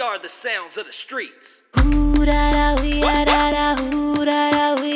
We are the sounds of the streets. आया